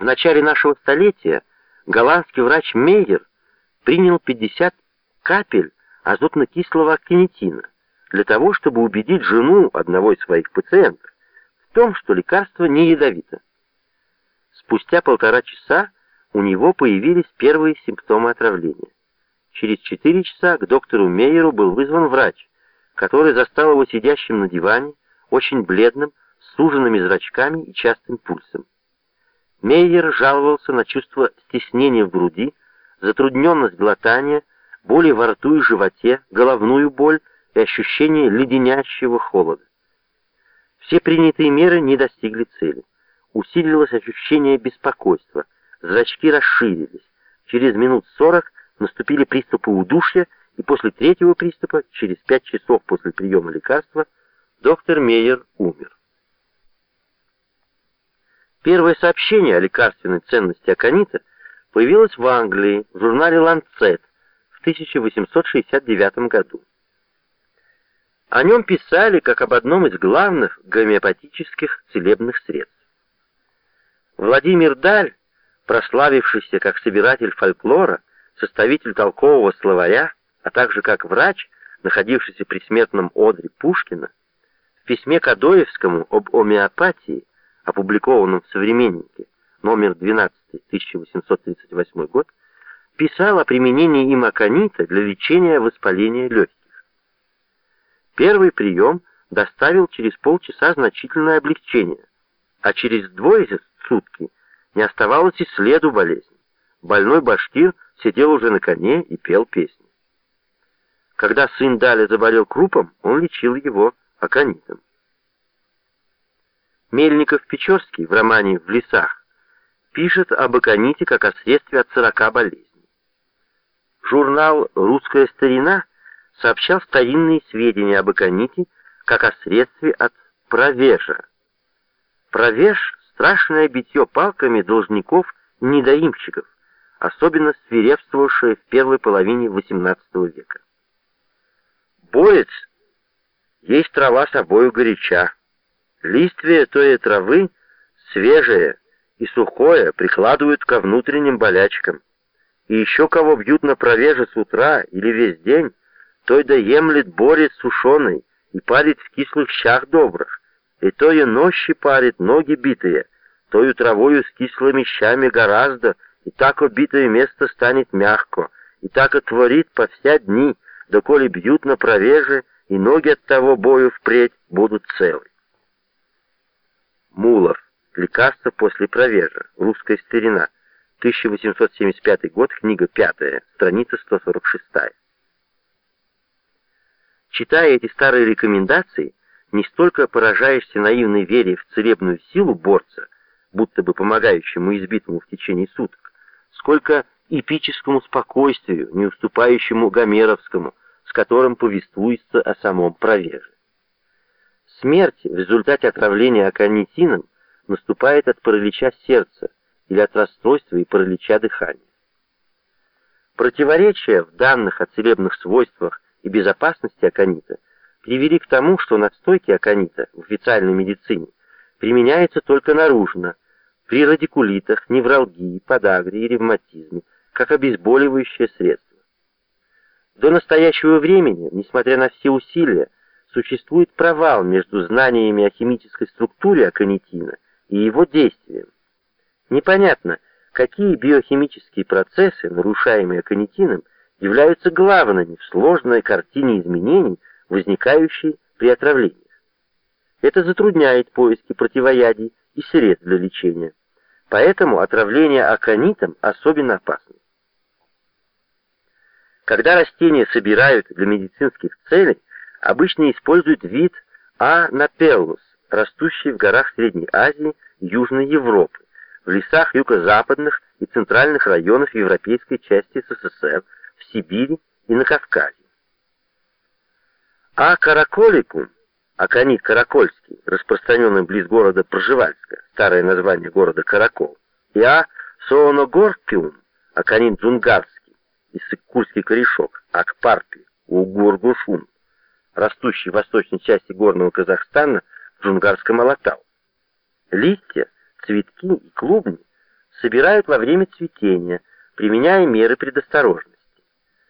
В начале нашего столетия голландский врач Мейер принял 50 капель азотно-кислого акинитина для того, чтобы убедить жену одного из своих пациентов в том, что лекарство не ядовито. Спустя полтора часа у него появились первые симптомы отравления. Через четыре часа к доктору Мейеру был вызван врач, который застал его сидящим на диване, очень бледным, с суженными зрачками и частым пульсом. Мейер жаловался на чувство стеснения в груди, затрудненность глотания, боли во рту и животе, головную боль и ощущение леденящего холода. Все принятые меры не достигли цели. Усилилось ощущение беспокойства, зрачки расширились. Через минут сорок наступили приступы удушья, и после третьего приступа, через пять часов после приема лекарства, доктор Мейер умер. Первое сообщение о лекарственной ценности аконита появилось в Англии в журнале Lancet в 1869 году. О нем писали как об одном из главных гомеопатических целебных средств. Владимир Даль, прославившийся как собиратель фольклора, составитель толкового словаря, а также как врач, находившийся при смертном одре Пушкина, в письме Кадоевскому об гомеопатии опубликованном в «Современнике», номер 12, 1838 год, писал о применении им аконита для лечения воспаления легких. Первый прием доставил через полчаса значительное облегчение, а через двое сутки не оставалось и следу болезни. Больной башкир сидел уже на коне и пел песни. Когда сын Даля заболел крупом, он лечил его аконитом. Мельников-Печорский в романе «В лесах» пишет об аконите как о средстве от сорока болезней. Журнал «Русская старина» сообщал старинные сведения об аконите как о средстве от провежа. Провеж — страшное битье палками должников и недоимщиков, особенно свирепствовавшее в первой половине XVIII века. Боец есть трава собою горяча, Листвие той травы, свежее и сухое, прикладывают ко внутренним болячкам. И еще кого бьют на провеже с утра или весь день, той да емлет борец сушеный и парит в кислых щах добрых, и то и нощи парит ноги битые, тою травою с кислыми щами гораздо, и так обитое место станет мягко, и так отворит по вся дни, доколе бьют на провеже, и ноги от того бою впредь будут целы. Мулов. Лекарство после провежа. Русская старина. 1875 год, книга 5, страница 146. Читая эти старые рекомендации, не столько поражаешься наивной вере в целебную силу борца, будто бы помогающему избитому в течение суток, сколько эпическому спокойствию, не уступающему гомеровскому, с которым повествуется о самом провеже. Смерть в результате отравления аконитином наступает от паралича сердца или от расстройства и паралича дыхания. Противоречия в данных о целебных свойствах и безопасности аконита привели к тому, что настойки аконита в официальной медицине применяются только наружно, при радикулитах, невралгии, подагре и ревматизме, как обезболивающее средство. До настоящего времени, несмотря на все усилия, существует провал между знаниями о химической структуре аконитина и его действием. Непонятно, какие биохимические процессы, нарушаемые аконитином, являются главными в сложной картине изменений, возникающей при отравлениях. Это затрудняет поиски противоядий и средств для лечения. Поэтому отравление аконитом особенно опасно. Когда растения собирают для медицинских целей, обычно используют вид А. напеллус, растущий в горах Средней Азии Южной Европы, в лесах юго-западных и центральных районов европейской части СССР, в Сибири и на Кавказе. А. караколикум, аконит каракольский, распространенный близ города Пржевальска, старое название города Каракол, и А. сооногоркиум, аконит джунгарский, иссык-курский корешок, акпарпи, угургушун, растущий в восточной части горного Казахстана, в Джунгарском Алатау. Листья, цветки и клубни собирают во время цветения, применяя меры предосторожности.